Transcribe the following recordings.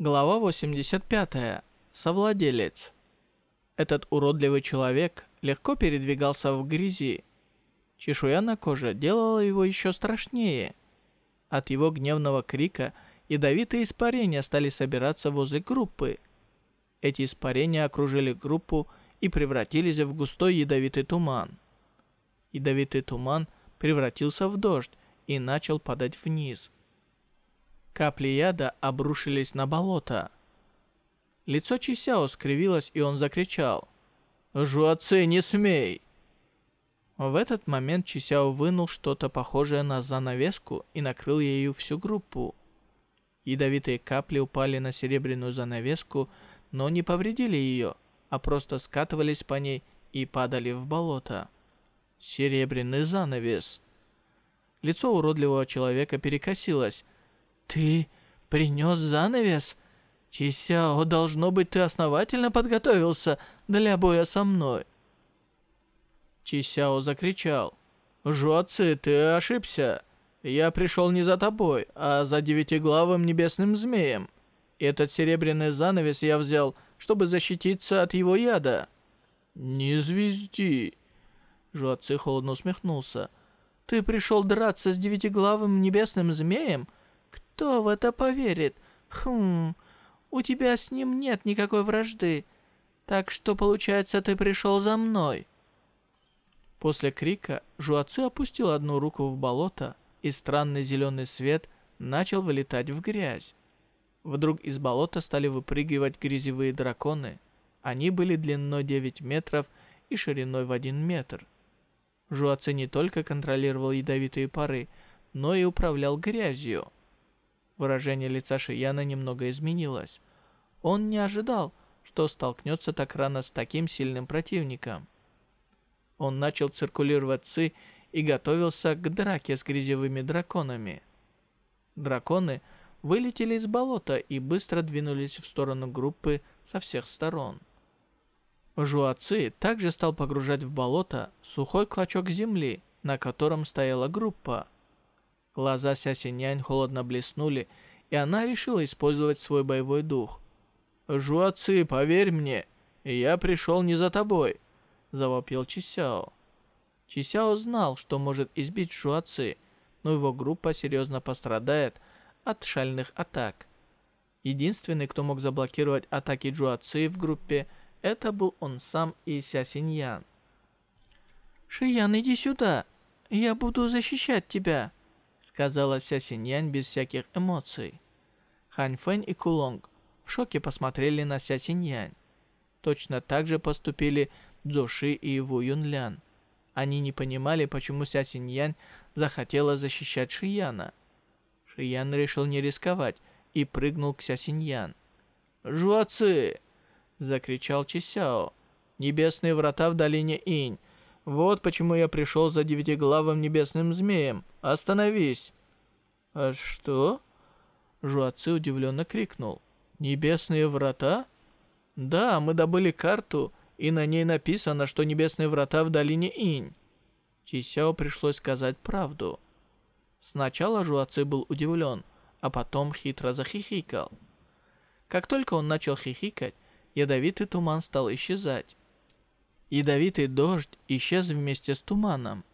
Глава 85. Совладелец. Этот уродливый человек легко передвигался в грязи. Чешуя на коже делала его еще страшнее. От его гневного крика ядовитые испарения стали собираться возле группы. Эти испарения окружили группу и превратились в густой ядовитый туман. Ядовитый туман превратился в дождь и начал падать вниз – Капли яда обрушились на болото. Лицо Чисяо скривилось, и он закричал. «Жуаци, не смей!» В этот момент Чисяо вынул что-то похожее на занавеску и накрыл ею всю группу. Ядовитые капли упали на серебряную занавеску, но не повредили ее, а просто скатывались по ней и падали в болото. Серебряный занавес. Лицо уродливого человека перекосилось, «Ты принес занавес? Чисяо, должно быть, ты основательно подготовился для боя со мной». Чисяо закричал. «Жуаци, ты ошибся. Я пришел не за тобой, а за девятиглавым небесным змеем. Этот серебряный занавес я взял, чтобы защититься от его яда». «Не звезди!» Жуаци холодно усмехнулся. «Ты пришел драться с девятиглавым небесным змеем? Кто в это поверит? Хм, у тебя с ним нет никакой вражды. Так что, получается, ты пришел за мной. После крика Жуаци опустил одну руку в болото, и странный зеленый свет начал вылетать в грязь. Вдруг из болота стали выпрыгивать грязевые драконы. Они были длиной 9 метров и шириной в 1 метр. Жуаци не только контролировал ядовитые пары, но и управлял грязью. Выражение лица Шияна немного изменилось. Он не ожидал, что столкнется так рано с таким сильным противником. Он начал циркулировать ци и готовился к драке с грязевыми драконами. Драконы вылетели из болота и быстро двинулись в сторону группы со всех сторон. Жуаци также стал погружать в болото сухой клочок земли, на котором стояла группа. Глаза Ся Синянь холодно блеснули, и она решила использовать свой боевой дух. «Жуаци, поверь мне, я пришел не за тобой», — завопил Чисяо. Чисяо знал, что может избить Жуаци, но его группа серьезно пострадает от шальных атак. Единственный, кто мог заблокировать атаки Джуаци в группе, это был он сам и Ся Синьян. «Шиян, иди сюда, я буду защищать тебя», сказала Ся Синьянь без всяких эмоций. Хань Фэнь и Кулонг в шоке посмотрели на Ся Синьянь. Точно так же поступили Цзоши и Ву Юнлян. Они не понимали, почему Ся Синьянь захотела защищать Шияна. Шиян решил не рисковать и прыгнул к Ся Синьян. «Жуаци!» – закричал Чисяо. «Небесные врата в долине Инь. Вот почему я пришел за девятиглавым небесным змеем. Остановись!» «А что?» Жуаци удивленно крикнул. «Небесные врата?» «Да, мы добыли карту, и на ней написано, что небесные врата в долине Инь». Чисяо пришлось сказать правду. Сначала Жуаци был удивлен, а потом хитро захихикал. Как только он начал хихикать, ядовитый туман стал исчезать. Ядовитый дождь исчез вместе с туманом.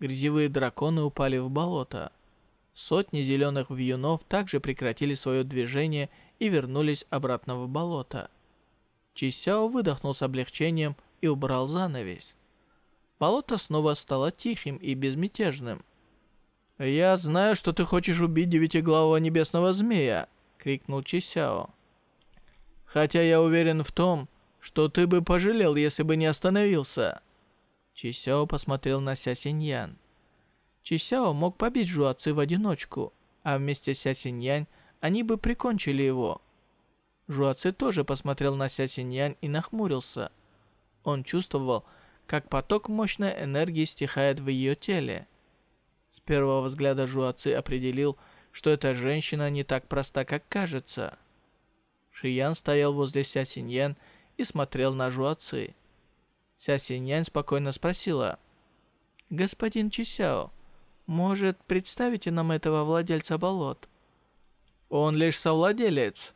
Грязевые драконы упали в болото. Сотни зеленых вьюнов также прекратили свое движение и вернулись обратно в болото. Чисяо выдохнул с облегчением и убрал занавес. Болото снова стало тихим и безмятежным. «Я знаю, что ты хочешь убить девятиглавого небесного змея!» — крикнул Чисяо. «Хотя я уверен в том, что ты бы пожалел, если бы не остановился». Чисяо посмотрел на Ся Синьян. Чисяо мог побить Жуаци в одиночку, а вместе с Ся Синьянь они бы прикончили его. Жуаци тоже посмотрел на Ся Синьянь и нахмурился. Он чувствовал, как поток мощной энергии стихает в ее теле. С первого взгляда Жуаци определил, что эта женщина не так проста, как кажется. Шиян стоял возле Ся Синьян и смотрел на Жуаци. Ся Синьянь спокойно спросила. «Господин Чисяо, может, представите нам этого владельца болот?» «Он лишь совладелец»,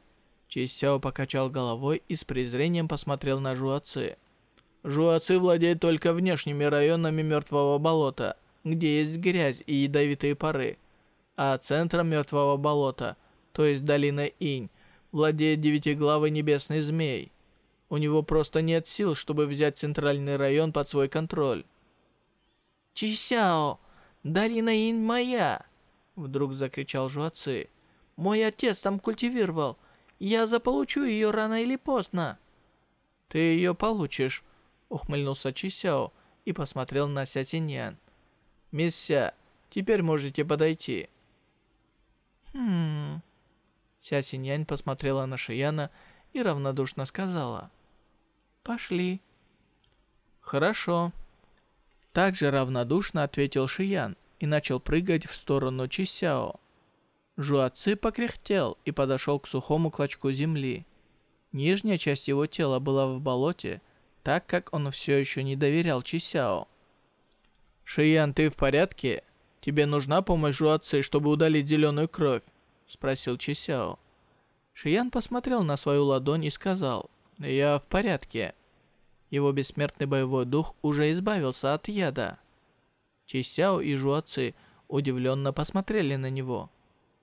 Чисяо покачал головой и с презрением посмотрел на Жуаци. Жуаци владеет только внешними районами мертвого болота, где есть грязь и ядовитые пары. А центром мертвого болота, то есть долина Инь, владеет девятиглавый небесный змей. У него просто нет сил, чтобы взять центральный район под свой контроль. «Чисяо, долина Инь моя!» Вдруг закричал Жуаци. «Мой отец там культивировал. Я заполучу ее рано или поздно». «Ты ее получишь», ухмыльнулся Чисяо и посмотрел на Ся Синьян. «Мисс Ся, теперь можете подойти». «Хм...» Ся Синьянь посмотрела на Шияна и равнодушно сказала. «Пошли». «Хорошо». Также равнодушно ответил Шиян и начал прыгать в сторону Чисяо. Жуаци покряхтел и подошел к сухому клочку земли. Нижняя часть его тела была в болоте, так как он все еще не доверял Чисяо. «Шиян, ты в порядке? Тебе нужна помощь Жуаци, чтобы удалить зеленую кровь?» — спросил Чисяо. Шиян посмотрел на свою ладонь и сказал, «Я в порядке». Его бессмертный боевой дух уже избавился от яда. Чисяо и Жуаци удивленно посмотрели на него.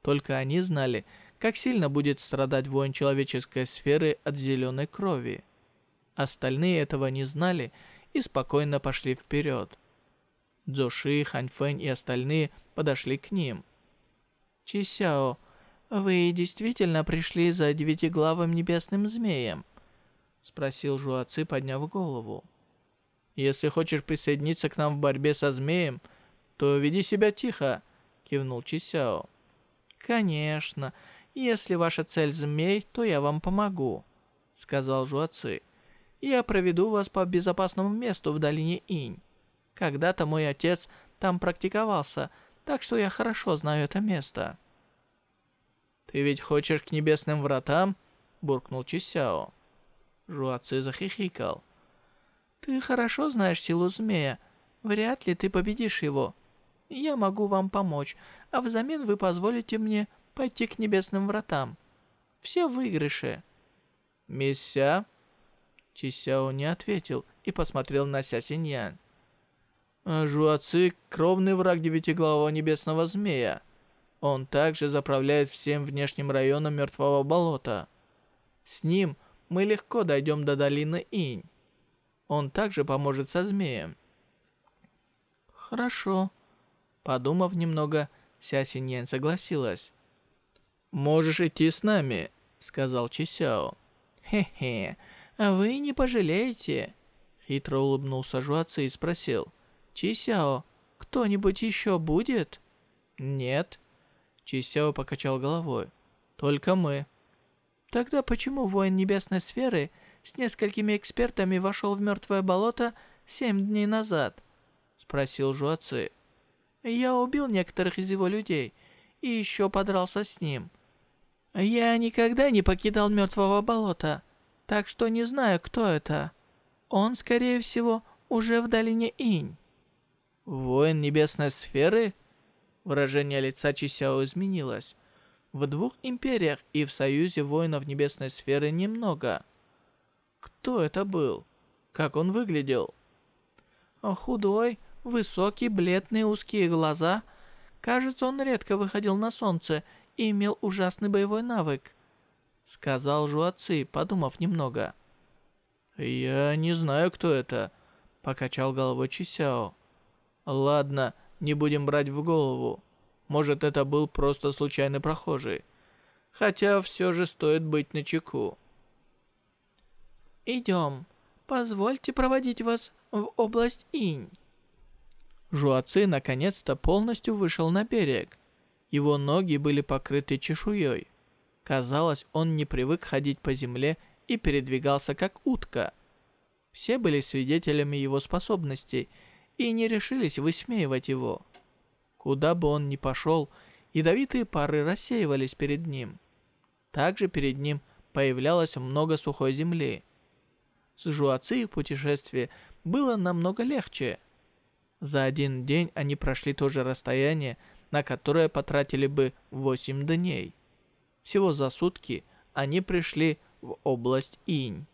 Только они знали, как сильно будет страдать воин человеческой сферы от зеленой крови. Остальные этого не знали и спокойно пошли вперед. Цзоши, Ханьфэнь и остальные подошли к ним. «Чисяо, вы действительно пришли за девятиглавым небесным змеем?» Спросил Жуаци, подняв голову. «Если хочешь присоединиться к нам в борьбе со змеем, то веди себя тихо», кивнул Чисяо. «Конечно. Если ваша цель змей, то я вам помогу», сказал Жуаци. Я проведу вас по безопасному месту в долине Инь. Когда-то мой отец там практиковался, так что я хорошо знаю это место». «Ты ведь хочешь к небесным вратам?» – буркнул Чисяо. Жуаци захихикал. «Ты хорошо знаешь силу змея. Вряд ли ты победишь его. Я могу вам помочь, а взамен вы позволите мне пойти к небесным вратам. Все выигрыши». «Мисся?» Чисяо не ответил и посмотрел на Ся Синьян. Жуаци — кровный враг девятиглавого небесного змея. Он также заправляет всем внешним районом мертвого болота. С ним мы легко дойдем до долины Инь. Он также поможет со змеем. Хорошо. Подумав немного, Ся Синьян согласилась. «Можешь идти с нами», — сказал Чисяо. «Хе-хе, а «Вы не пожалеете?» Хитро улыбнулся Жуаци и спросил. «Чисяо, кто-нибудь еще будет?» «Нет». Чисяо покачал головой. «Только мы». «Тогда почему воин Небесной Сферы с несколькими экспертами вошел в мертвое болото семь дней назад?» Спросил Жуаци. «Я убил некоторых из его людей и еще подрался с ним. Я никогда не покидал мертвого болота» так что не знаю, кто это. Он, скорее всего, уже в долине Инь». «Воин небесной сферы?» Выражение лица Чисяо изменилось. В двух империях и в союзе воинов небесной сферы немного. Кто это был? Как он выглядел? Худой, высокий, бледные узкие глаза. Кажется, он редко выходил на солнце и имел ужасный боевой навык. Сказал Жуаци, подумав немного. «Я не знаю, кто это», — покачал головой Чисяо. «Ладно, не будем брать в голову. Может, это был просто случайный прохожий. Хотя все же стоит быть начеку». «Идем. Позвольте проводить вас в область Инь». Жуаци наконец-то полностью вышел на берег. Его ноги были покрыты чешуей. Казалось, он не привык ходить по земле и передвигался как утка. Все были свидетелями его способностей и не решились высмеивать его. Куда бы он ни пошел, ядовитые пары рассеивались перед ним. Также перед ним появлялось много сухой земли. С Жуаци их путешествие было намного легче. За один день они прошли то же расстояние, на которое потратили бы 8 дней. Всего за сутки они пришли в область Инь.